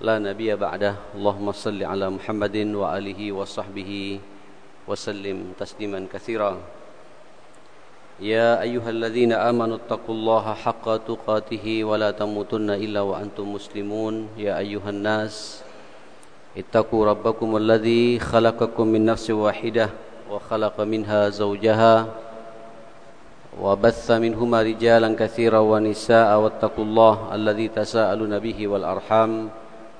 لا نبي بعده اللهم صل على محمد وآله وصحبه وسلم تسليما كثيرا يا أيها الذين آمنوا اتقوا الله حق تقاته ولا تموتن إلا وأنتم مسلمون يا أيها الناس اتقوا ربكم الذي خلقكم من نفس واحدة وخلق منها زوجها وبث منهما رجالا كثيرا ونساء واتقوا الله الذي تساءلون به والأرحام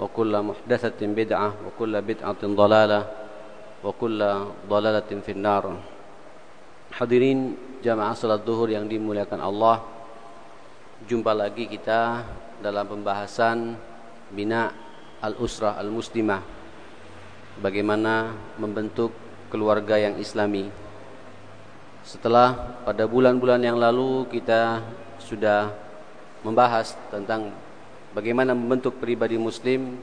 وكل محدثة بدعة وكل بدعة ضلالة وكل ضلالة في النار Hadirin jamaah salat duhur yang dimuliakan Allah Jumpa lagi kita dalam pembahasan Bina al-usrah al-muslimah Bagaimana membentuk keluarga yang islami Setelah pada bulan-bulan yang lalu kita sudah membahas tentang bagaimana membentuk pribadi muslim.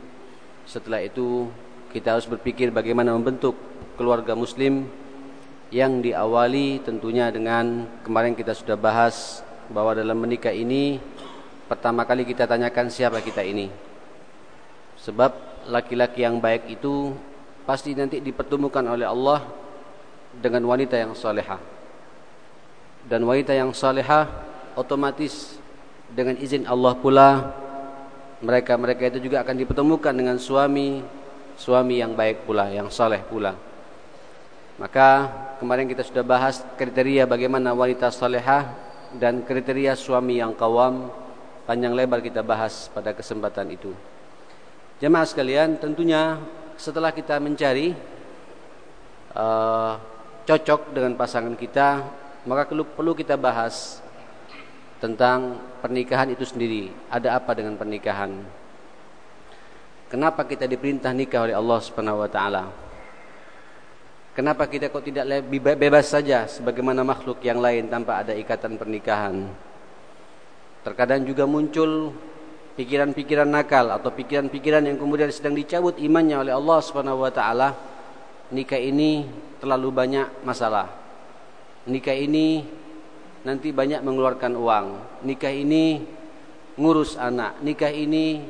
Setelah itu kita harus berpikir bagaimana membentuk keluarga muslim Yang diawali tentunya dengan kemarin kita sudah bahas bahwa dalam menikah ini Pertama kali kita tanyakan siapa kita ini. Sebab laki-laki yang baik itu pasti nanti dipertemukan oleh Allah dengan wanita yang salehah. Dan wanita yang salehah otomatis dengan izin Allah pula mereka-mereka itu juga akan dipertemukan dengan suami suami yang baik pula yang saleh pula. Maka kemarin kita sudah bahas kriteria bagaimana wanita salehah dan kriteria suami yang kawam. Panjang lebar kita bahas pada kesempatan itu. Jemaah sekalian tentunya setelah kita mencari uh, cocok dengan pasangan kita maka perlu kita bahas tentang pernikahan itu sendiri. Ada apa dengan pernikahan? Kenapa kita diperintah nikah oleh Allah Subhanahu wa taala? Kenapa kita kok tidak lebih bebas saja sebagaimana makhluk yang lain tanpa ada ikatan pernikahan? Terkadang juga muncul pikiran-pikiran nakal atau pikiran-pikiran yang kemudian sedang dicabut imannya oleh Allah Subhanahu wa taala. Nikah ini terlalu banyak masalah nikah ini nanti banyak mengeluarkan uang. Nikah ini ngurus anak. Nikah ini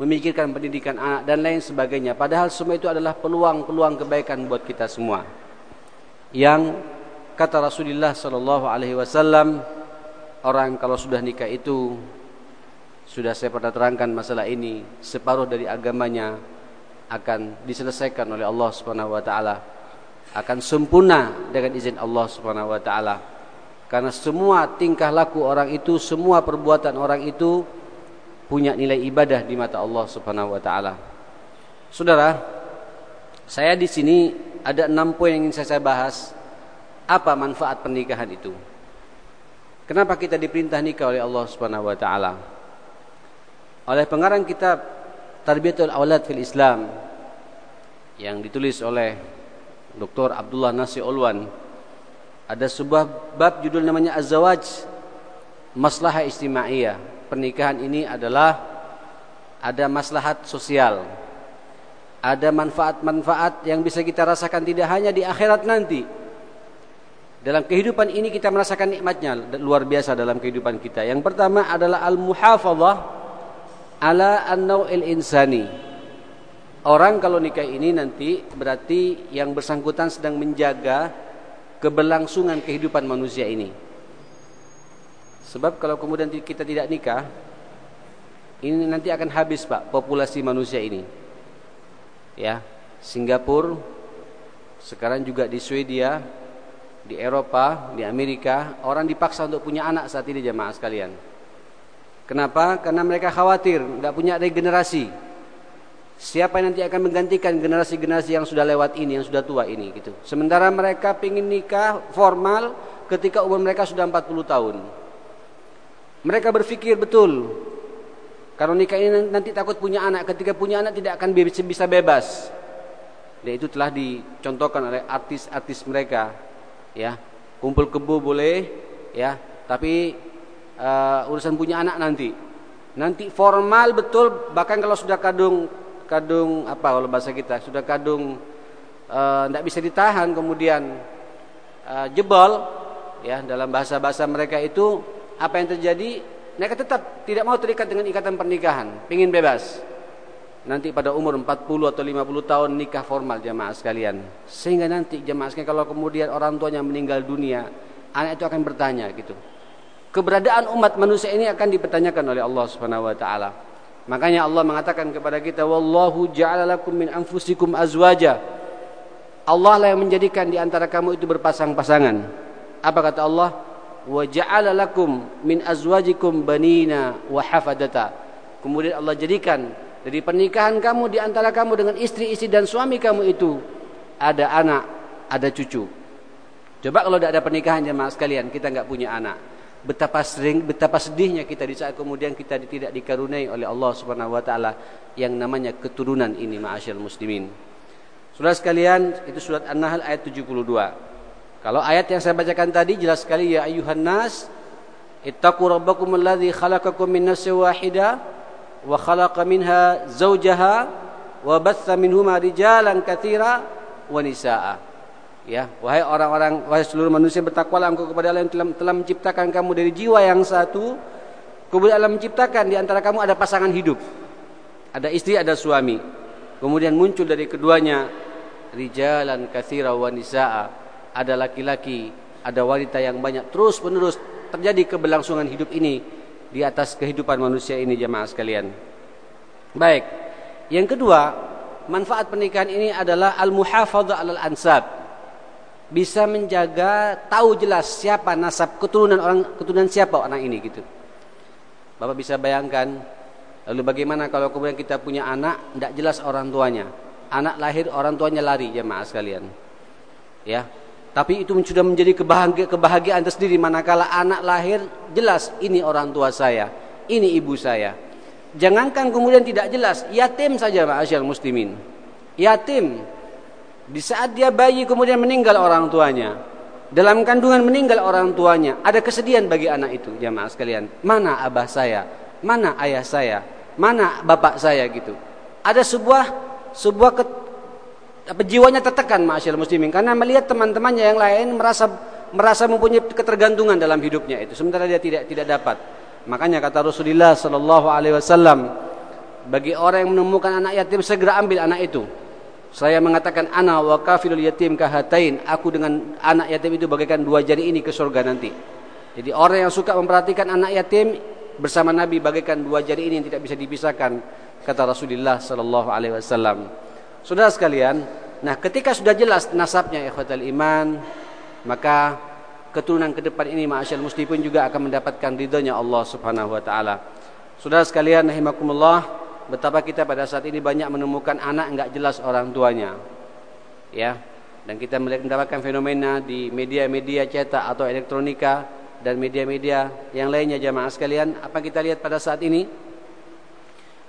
memikirkan pendidikan anak dan lain sebagainya. Padahal semua itu adalah peluang-peluang kebaikan buat kita semua. Yang kata Rasulullah sallallahu alaihi wasallam orang kalau sudah nikah itu sudah saya pernah terangkan masalah ini separuh dari agamanya akan diselesaikan oleh Allah Subhanahu wa taala akan sempurna dengan izin Allah Subhanahu wa taala. Karena semua tingkah laku orang itu, semua perbuatan orang itu punya nilai ibadah di mata Allah Subhanahu wa taala. Saudara, saya di sini ada enam poin yang ingin saya bahas. Apa manfaat pernikahan itu? Kenapa kita diperintah nikah oleh Allah Subhanahu wa taala? Oleh pengarang kitab Tarbiyatul Aulad fil Islam yang ditulis oleh Dr. Abdullah Nasi Olwan ada sebuah bab judul namanya Az-Zawaj Maslahah pernikahan ini adalah ada maslahat sosial. Ada manfaat-manfaat yang bisa kita rasakan tidak hanya di akhirat nanti. Dalam kehidupan ini kita merasakan nikmatnya. Luar biasa dalam kehidupan kita. Yang pertama adalah al-muhafadzah ala an-naw'il insani. Orang kalau nikah ini nanti berarti yang bersangkutan sedang menjaga keberlangsungan kehidupan manusia ini. Sebab kalau kemudian kita tidak nikah, ini nanti akan habis Pak populasi manusia ini. Ya, Singapura Sekarang juga di Swedia, di Eropa, di Amerika, orang dipaksa untuk punya anak saat ini jemaah sekalian. Kenapa? Karena mereka khawatir nggak punya regenerasi. Siapa yang nanti akan menggantikan generasi-generasi yang sudah lewat ini, yang sudah tua ini gitu. Sementara mereka ingin nikah formal ketika umur mereka sudah 40 tahun. Mereka berpikir betul. Kalau nikah ini nanti takut punya anak, ketika punya anak tidak akan bisa bebas. Dan itu telah dicontohkan oleh artis-artis mereka. Ya, kumpul kebo boleh, ya, tapi uh, urusan punya anak nanti. Nanti formal betul, bahkan kalau sudah kadung kadung apa kalau bahasa kita? Sudah kadung tidak uh, bisa ditahan kemudian uh, jebol ya dalam bahasa-bahasa mereka itu apa yang terjadi? Mereka tetap tidak mau terikat dengan ikatan pernikahan ingin bebas. Nanti pada umur 40 atau 50 tahun nikah formal jamaah sekalian. Sehingga nanti jamaah sekalian kalau kemudian orang tuanya meninggal dunia anak itu akan bertanya gitu. Keberadaan umat manusia ini akan dipertanyakan oleh Allah Subhanahu wa taala Makanya Allah mengatakan kepada kita wallahu ja'ala lakum min anfusikum azwaja. Allah lah yang menjadikan di antara kamu itu berpasang-pasangan. Apa kata Allah? Wa ja'ala min azwajikum banina wa hafadata. Kemudian Allah jadikan dari pernikahan kamu di antara kamu dengan istri-istri dan suami kamu itu ada anak, ada cucu. Coba kalau tidak ada pernikahan jemaah sekalian, kita enggak punya anak betapa sering betapa sedihnya kita di saat kemudian kita tidak dikaruniai oleh Allah Subhanahu wa taala yang namanya keturunan ini ma'asyiral muslimin. Saudara sekalian, itu surat An-Nahl ayat 72. Kalau ayat yang saya bacakan tadi jelas sekali ya ayuhan nas ittaqu rabbakum alladzi khalaqakum min nafsin wahidah wa khalaqa minha zawjaha wa batha minhuma rijalan katsira wa. Ya, wahai orang-orang, wahai seluruh manusia bertakwalah engkau kepada Allah yang telah, telah menciptakan kamu dari jiwa yang satu. Kemudian Allah menciptakan di antara kamu ada pasangan hidup. Ada istri, ada suami. Kemudian muncul dari keduanya rijalan katsira wa nisaa. Ada laki-laki, ada wanita yang banyak. Terus menerus terjadi keberlangsungan hidup ini di atas kehidupan manusia ini jemaah sekalian. Baik. Yang kedua, manfaat pernikahan ini adalah al-muhafadzah alal ansab bisa menjaga tahu jelas siapa nasab keturunan orang keturunan siapa orang ini gitu. Bapak bisa bayangkan lalu bagaimana kalau kemudian kita punya anak tidak jelas orang tuanya. Anak lahir orang tuanya lari jemaah sekalian. Ya. Tapi itu sudah menjadi kebahagiaan, kebahagiaan tersendiri manakala anak lahir jelas ini orang tua saya, ini ibu saya. Jangankan kemudian tidak jelas, yatim saja ma'asyal muslimin. Yatim di saat dia bayi kemudian meninggal orang tuanya. Dalam kandungan meninggal orang tuanya. Ada kesedihan bagi anak itu. Jamaah sekalian. Mana abah saya? Mana ayah saya? Mana bapak saya gitu. Ada sebuah sebuah ke, apa, jiwanya tertekan masyarakat muslimin. Karena melihat teman-temannya yang lain merasa merasa mempunyai ketergantungan dalam hidupnya itu. Sementara dia tidak tidak dapat. Makanya kata Rasulullah Sallallahu Alaihi Wasallam, bagi orang yang menemukan anak yatim segera ambil anak itu saya mengatakan ana wa kafilul yatim kahatain. Aku dengan anak yatim itu bagaikan dua jari ini ke surga nanti. Jadi orang yang suka memperhatikan anak yatim bersama Nabi bagaikan dua jari ini yang tidak bisa dipisahkan kata Rasulullah sallallahu alaihi wasallam. Saudara sekalian, nah ketika sudah jelas nasabnya ikhwatal iman, maka keturunan ke depan ini ma'asyal pun juga akan mendapatkan ridhonya Allah Subhanahu wa taala. Saudara sekalian rahimakumullah, betapa kita pada saat ini banyak menemukan anak enggak jelas orang tuanya. Ya. Dan kita mendapatkan fenomena di media-media cetak atau elektronika dan media-media yang lainnya jamaah sekalian, apa kita lihat pada saat ini?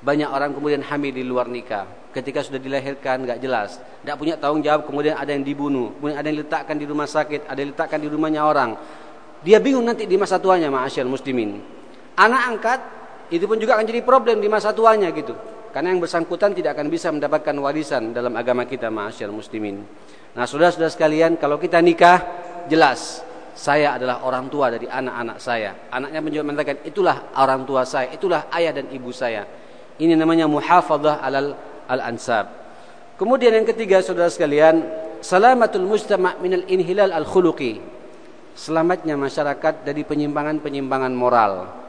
Banyak orang kemudian hamil di luar nikah. Ketika sudah dilahirkan enggak jelas, enggak punya tanggung jawab, kemudian ada yang dibunuh, kemudian ada yang diletakkan di rumah sakit, ada yang diletakkan di rumahnya orang. Dia bingung nanti di masa tuanya, ma'asyal muslimin. Anak angkat itu pun juga akan jadi problem di masa tuanya gitu. Karena yang bersangkutan tidak akan bisa mendapatkan warisan dalam agama kita masyarakat muslimin. Nah, saudara-saudara sekalian, kalau kita nikah jelas saya adalah orang tua dari anak-anak saya. Anaknya menjawab mengatakan itulah orang tua saya, itulah ayah dan ibu saya. Ini namanya muhafadzah alal al-ansab. Kemudian yang ketiga saudara sekalian, salamatul mujtama' minal inhilal al-khuluqi. Selamatnya masyarakat dari penyimpangan-penyimpangan moral.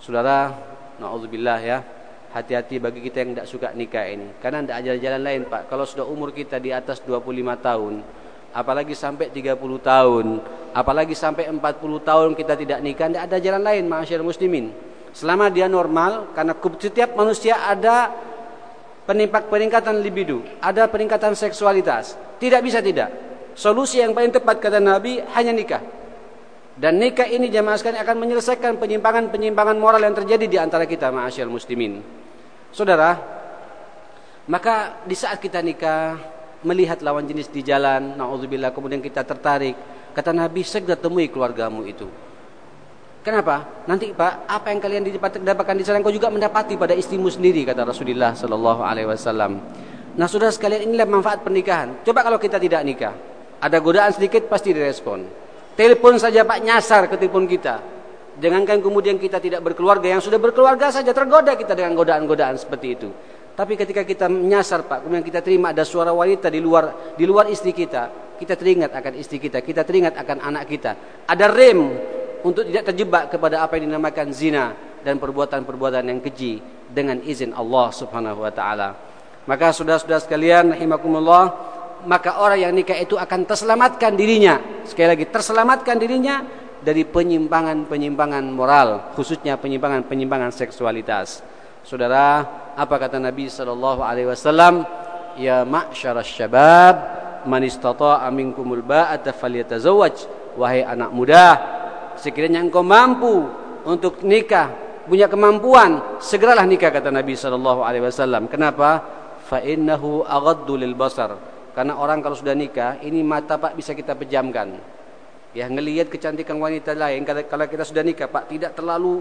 Saudara, naudzubillah ya. hati-hati bagi kita yang tidak suka nikah ini. Karena tidak ada jalan lain Pak. Kalau sudah umur kita di atas 25 tahun, apalagi sampai 30 tahun, apalagi sampai 40 tahun kita tidak nikah, tidak ada jalan lain masyarakat muslimin. Selama dia normal, karena setiap manusia ada peningkatan libido, ada peningkatan seksualitas. Tidak bisa tidak. Solusi yang paling tepat kata Nabi hanya nikah. Dan nikah ini jamaah sekalian akan menyelesaikan penyimpangan-penyimpangan moral yang terjadi di antara kita masyarakat muslimin. Saudara, maka di saat kita nikah, melihat lawan jenis di jalan, naudzubillah kemudian kita tertarik, kata Nabi segera temui keluargamu itu. Kenapa? Nanti Pak, apa yang kalian dapatkan di sana kau juga mendapati pada istrimu sendiri kata Rasulullah sallallahu alaihi wasallam. Nah, Saudara sekalian inilah manfaat pernikahan. Coba kalau kita tidak nikah, ada godaan sedikit pasti direspon. Telepon saja Pak nyasar ke telepon kita. Jangankan kemudian kita tidak berkeluarga, yang sudah berkeluarga saja tergoda kita dengan godaan-godaan seperti itu. Tapi ketika kita menyasar Pak, kemudian kita terima ada suara wanita di luar di luar istri kita, kita teringat akan istri kita, kita teringat akan anak kita. Ada rem untuk tidak terjebak kepada apa yang dinamakan zina dan perbuatan-perbuatan yang keji dengan izin Allah Subhanahu wa taala. Maka saudara-saudara sekalian rahimakumullah, maka orang yang nikah itu akan terselamatkan dirinya. Sekali lagi, terselamatkan dirinya dari penyimpangan-penyimpangan moral, khususnya penyimpangan-penyimpangan seksualitas. Saudara, apa kata Nabi sallallahu alaihi wasallam? Ya ma'syaras syabab, man istata'a minkumul ba'ata falyatazawwaj. Wahai anak muda, sekiranya engkau mampu untuk nikah, punya kemampuan, segeralah nikah kata Nabi sallallahu alaihi wasallam. Kenapa? Fa innahu aghaddu lil basar. Karena orang kalau sudah nikah, ini mata Pak bisa kita pejamkan. Ya ngelihat kecantikan wanita lain kalau kita sudah nikah Pak tidak terlalu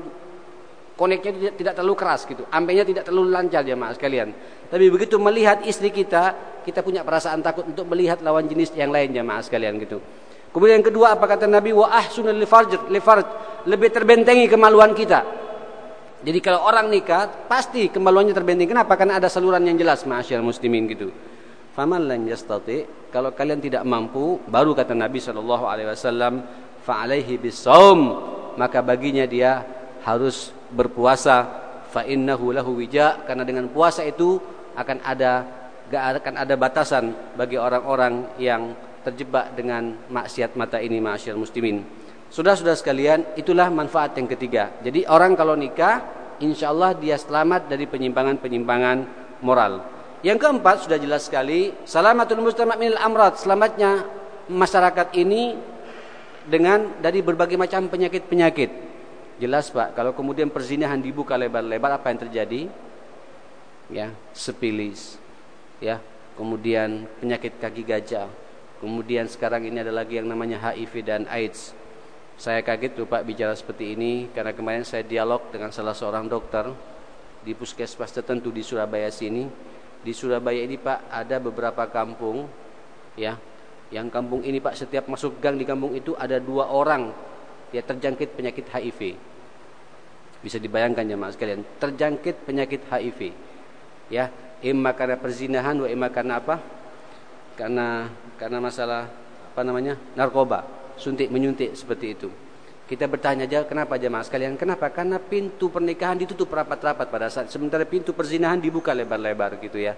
koneknya tidak, tidak terlalu keras gitu. Ampenya tidak terlalu lancar ya mas sekalian. Tapi begitu melihat istri kita kita punya perasaan takut untuk melihat lawan jenis yang lain ya mas sekalian gitu. Kemudian yang kedua apa kata Nabi? Wa ahsunul lifarj lebih terbentengi kemaluan kita. Jadi kalau orang nikah pasti kemaluannya terbentengi. Kenapa? Karena ada saluran yang jelas masyarakat muslimin gitu Faman lam yastati, kalau kalian tidak mampu, baru kata Nabi sallallahu alaihi wasallam, fa alaihi bisaum, maka baginya dia harus berpuasa fa innahu lahu wija karena dengan puasa itu akan ada akan ada batasan bagi orang-orang yang terjebak dengan maksiat mata ini masyarakat muslimin. Sudah-sudah sekalian, itulah manfaat yang ketiga. Jadi orang kalau nikah, insya Allah dia selamat dari penyimpangan-penyimpangan moral. Yang keempat sudah jelas sekali, salamatul mujtama' minal amrad, selamatnya masyarakat ini dengan dari berbagai macam penyakit-penyakit. Jelas Pak, kalau kemudian perzinahan dibuka lebar-lebar apa yang terjadi? Ya, sepilis. Ya, kemudian penyakit kaki gajah. Kemudian sekarang ini ada lagi yang namanya HIV dan AIDS. Saya kaget tuh Pak bicara seperti ini karena kemarin saya dialog dengan salah seorang dokter di puskesmas tertentu di Surabaya sini di Surabaya ini Pak ada beberapa kampung ya. Yang kampung ini Pak setiap masuk gang di kampung itu ada dua orang. Ya terjangkit penyakit HIV bisa dibayangkan ya mas sekalian terjangkit penyakit HIV ya imma karena perzinahan wa imma karena apa? Karena karena masalah apa namanya narkoba. Suntik menyuntik seperti itu kita bertanya aja kenapa jemaah sekalian? Kenapa? Karena pintu pernikahan ditutup rapat-rapat pada saat sementara pintu perzinahan dibuka lebar-lebar gitu ya.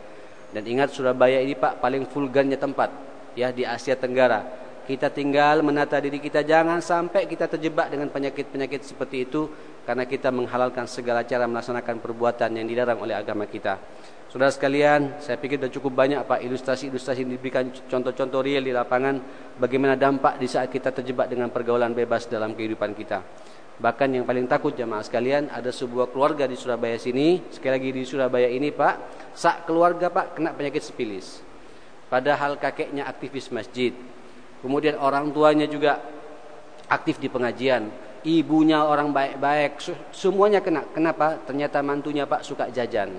Dan ingat Surabaya ini Pak paling vulgarnya tempat ya di Asia Tenggara. Kita tinggal menata diri kita jangan sampai kita terjebak dengan penyakit-penyakit seperti itu karena kita menghalalkan segala cara melaksanakan perbuatan yang dilarang oleh agama kita. Saudara sekalian, saya pikir sudah cukup banyak Pak ilustrasi-ilustrasi diberikan contoh-contoh real di lapangan bagaimana dampak di saat kita terjebak dengan pergaulan bebas dalam kehidupan kita. Bahkan yang paling takut jamaah sekalian ada sebuah keluarga di Surabaya sini, sekali lagi di Surabaya ini Pak, sak keluarga Pak kena penyakit sipilis. Padahal kakeknya aktivis masjid. Kemudian orang tuanya juga aktif di pengajian. Ibunya orang baik-baik, semuanya kena. Kenapa? Ternyata mantunya Pak suka jajan.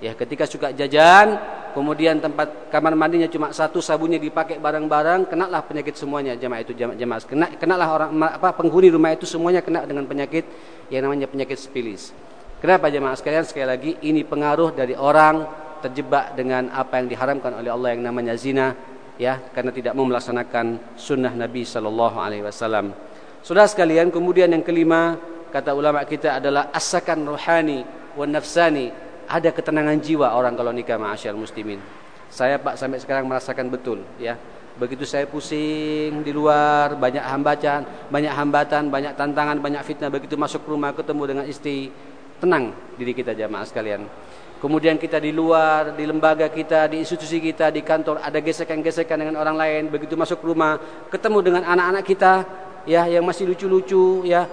Ya, ketika suka jajan, kemudian tempat kamar mandinya cuma satu, sabunnya dipakai barang-barang, kenalah penyakit semuanya jemaah itu jemaah jemaah. Kena kenalah orang apa penghuni rumah itu semuanya kena dengan penyakit yang namanya penyakit sipilis. Kenapa jemaah sekalian? Sekali lagi ini pengaruh dari orang terjebak dengan apa yang diharamkan oleh Allah yang namanya zina ya karena tidak mau melaksanakan sunnah Nabi sallallahu alaihi wasallam. Saudara sekalian, kemudian yang kelima kata ulama kita adalah asakan rohani wan nafsani ada ketenangan jiwa orang kalau nikah ma'asyar muslimin. Saya Pak sampai sekarang merasakan betul ya. Begitu saya pusing di luar, banyak hambatan, banyak hambatan, banyak tantangan, banyak fitnah. Begitu masuk rumah ketemu dengan istri, tenang diri kita jamaah sekalian. Kemudian kita di luar, di lembaga kita, di institusi kita, di kantor ada gesekan-gesekan dengan orang lain. Begitu masuk rumah, ketemu dengan anak-anak kita, ya yang masih lucu-lucu, ya.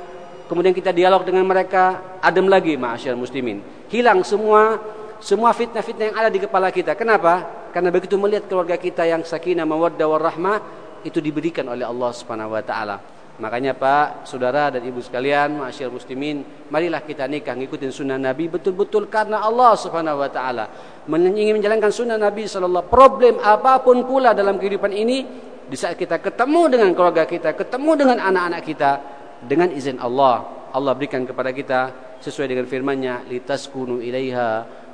Kemudian kita dialog dengan mereka, adem lagi, masyarakat muslimin. Hilang semua semua fitnah-fitnah yang ada di kepala kita. Kenapa? Karena begitu melihat keluarga kita yang sakinah, mawaddah, warahmah itu diberikan oleh Allah Subhanahu wa taala. Makanya Pak, saudara dan ibu sekalian, masyarakat muslimin, marilah kita nikah ngikutin sunnah Nabi betul-betul karena Allah Subhanahu wa taala. Ingin menjalankan sunnah Nabi sallallahu problem apa pun pula dalam kehidupan ini di saat kita ketemu dengan keluarga kita, ketemu dengan anak-anak kita dengan izin Allah, Allah berikan kepada kita sesuai dengan firman-Nya litaskunu ilaiha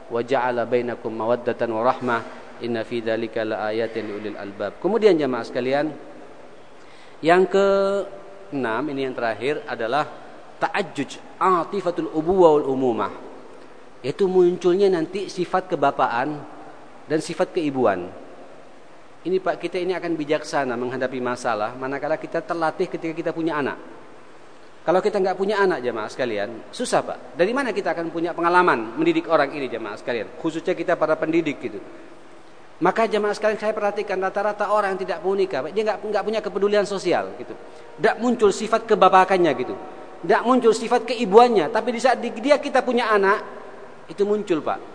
wa ja'ala bainakum mawaddatan wa rahmah inna fi dzalika laayatin liulil albab. Kemudian jemaah sekalian, yang ke enam ini yang terakhir adalah ta'ajjuj atifatul ubuwa wal umumah yaitu munculnya nanti sifat kebapaan dan sifat keibuan ini Pak kita ini akan bijaksana menghadapi masalah manakala kita terlatih ketika kita punya anak kalau kita nggak punya anak jemaah sekalian susah Pak dari mana kita akan punya pengalaman mendidik orang ini jemaah sekalian khususnya kita para pendidik gitu maka jemaah sekalian saya perhatikan rata-rata orang yang tidak mau nikah, dia nggak nggak punya kepedulian sosial gitu. Tidak muncul sifat kebapakannya gitu. Tidak muncul sifat keibuannya, tapi di saat dia kita punya anak itu muncul, Pak.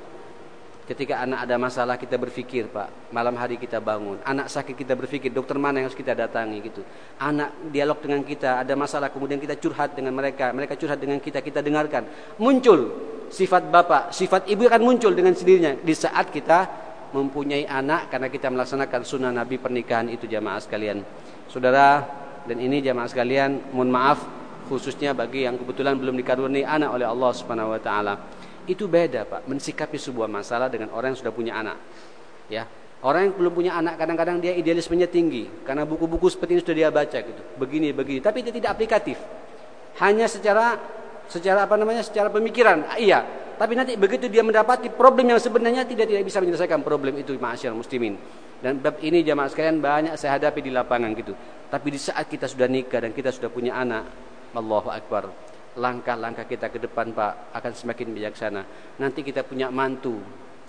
Ketika anak ada masalah kita berpikir, Pak. Malam hari kita bangun. Anak sakit kita berpikir, dokter mana yang harus kita datangi gitu. Anak dialog dengan kita, ada masalah kemudian kita curhat dengan mereka, mereka curhat dengan kita, kita dengarkan. Muncul sifat bapak, sifat ibu akan muncul dengan sendirinya di saat kita mempunyai anak karena kita melaksanakan sunnah Nabi pernikahan itu jamaah sekalian. Saudara dan ini jamaah sekalian, mohon maaf khususnya bagi yang kebetulan belum dikaruniai anak oleh Allah Subhanahu wa taala. Itu beda, Pak, mensikapi sebuah masalah dengan orang yang sudah punya anak. Ya. Orang yang belum punya anak kadang-kadang dia idealismenya tinggi karena buku-buku seperti ini sudah dia baca gitu. Begini begini, tapi dia tidak aplikatif. Hanya secara secara apa namanya? secara pemikiran. Iya, tapi nanti begitu dia mendapati problem yang sebenarnya tidak tidak bisa menyelesaikan problem itu masyarakat muslimin. Dan bab ini jamaah sekalian banyak saya hadapi di lapangan gitu. Tapi di saat kita sudah nikah dan kita sudah punya anak, Allahu Akbar. Langkah-langkah kita ke depan Pak akan semakin bijaksana. Nanti kita punya mantu,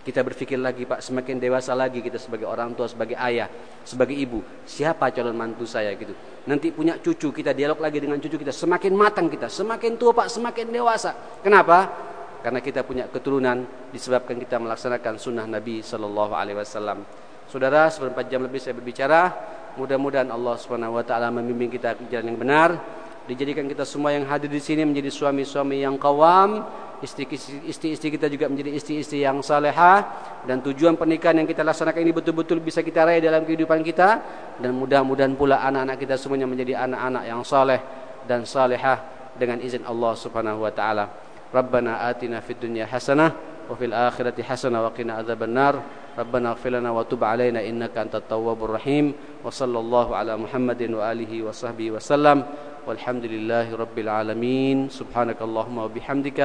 kita berpikir lagi Pak, semakin dewasa lagi kita sebagai orang tua, sebagai ayah, sebagai ibu. Siapa calon mantu saya gitu. Nanti punya cucu, kita dialog lagi dengan cucu kita. Semakin matang kita, semakin tua Pak, semakin dewasa. Kenapa? karena kita punya keturunan disebabkan kita melaksanakan sunnah Nabi Sallallahu Alaihi Wasallam. Saudara, seperempat jam lebih saya berbicara. Mudah-mudahan Allah Subhanahu Wa Taala membimbing kita ke jalan yang benar dijadikan kita semua yang hadir di sini menjadi suami-suami yang kawam istri-istri kita juga menjadi istri-istri yang salehah dan tujuan pernikahan yang kita laksanakan ini betul-betul bisa kita raih dalam kehidupan kita dan mudah-mudahan pula anak-anak kita semuanya menjadi anak-anak yang saleh dan salehah dengan izin Allah Subhanahu wa taala. Rabbana atina fid dunya hasanah wa fil akhirati hasanah wa qina adzabannar. Rabbana ighfir lana wa tub alaina innaka antat tawwabur rahim. Wa sallallahu ala Muhammadin wa alihi wa sahbihi wasallam والحمد لله رب العالمين سبحانك اللهم وبحمدك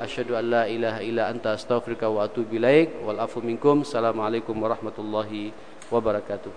أشهد أن لا إله إلا أنت أستغفرك وأتوب إليك والعفو منكم السلام عليكم ورحمة الله وبركاته